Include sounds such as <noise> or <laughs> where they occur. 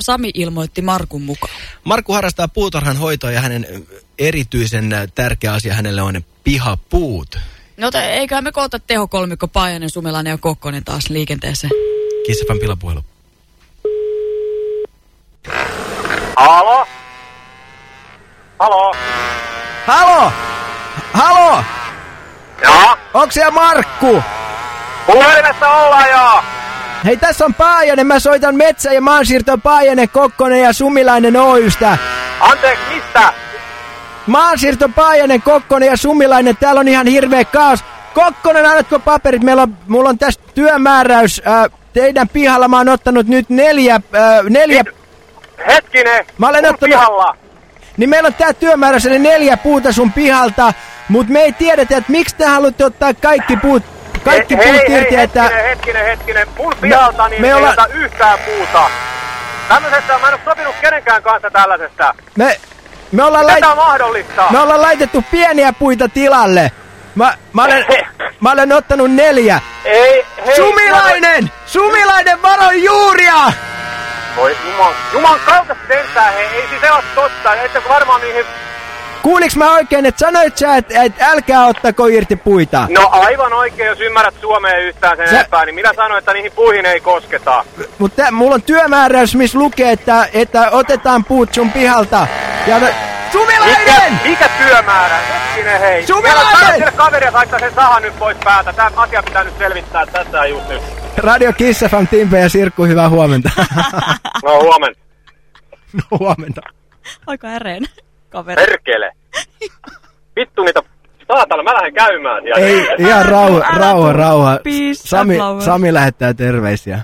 Sami ilmoitti Markun mukaan. Markku harrastaa puutarhan hoitoa ja hänen erityisen tärkeä asia hänelle on pihapuut. No te, eiköhän me koota tehokolmikko Paajanen, Sumilainen ja Kokkonen taas liikenteeseen. Kissafan pilapuhelu. Halo? Halo? Halo! Halo! Joo? Onks siellä Markku? Puhelimessa ollaan! Hei, tässä on Paajanen. Mä soitan Metsä- ja maansiirto Paajanen, Kokkonen ja Sumilainen Oystä. Anteeksi, mistä? Maansiirto Paajanen, Kokkonen ja Sumilainen. Täällä on ihan hirveä kaos. Kokkonen, annatko paperit? Meillä on, mulla on tästä työmääräys. Äh, teidän pihalla mä oon ottanut nyt neljä, äh, neljä... Hetkinen! Mä olen ottanut- pihalla! Niin meillä on tää työmääräys, eli neljä puuta sun pihalta. Mut me ei tiedetä, että miksi te haluatte ottaa kaikki puut, kaikki hei, puut hei, irti, hei, että... hetkinen, hetkinen, hetkinen. Mun pihalta niin me ei olla- yhtään puuta. Tämmöisestä mä en oo sopinut kenenkään kanssa tällaisesta. Me, me ollaan lait- mahdollista. Me ollaan laitettu pieniä puita tilalle. Mä, mä, olen, mä olen ottanut neljä. Ei, hei. Sumilainen! Sumilainen, varo juuria! Voi juman, juman kautta sentään, hei. Ei siis se ole totta. Ette varmaan niihin... Kuuliks mä oikein, että sanoit sä, että et älkää ottako irti puita? No aivan oikein, jos ymmärrät Suomea yhtään sen Sä- enempää, niin minä sanoin, että niihin puihin ei kosketa. Mutta mulla on työmääräys, missä lukee, että, että otetaan puut sun pihalta. Ja no, Sumilainen! Mikä, mikä työmäärä? Hetkinen hei. Sumilainen! Kaveria, että laittaa sen sahan nyt pois päältä. Tämä asia pitää nyt selvittää tässä just nyt. Radio Kiss FM, Timpe ja Sirkku, hyvää huomenta. No huomenta. <laughs> no huomenta. Aika äreen kaveri. Perkele. <laughs> Vittu niitä... Saatana, mä lähden käymään siellä. Ei, ihan rauha, rauha, rauha. Sami. Sami lähettää terveisiä.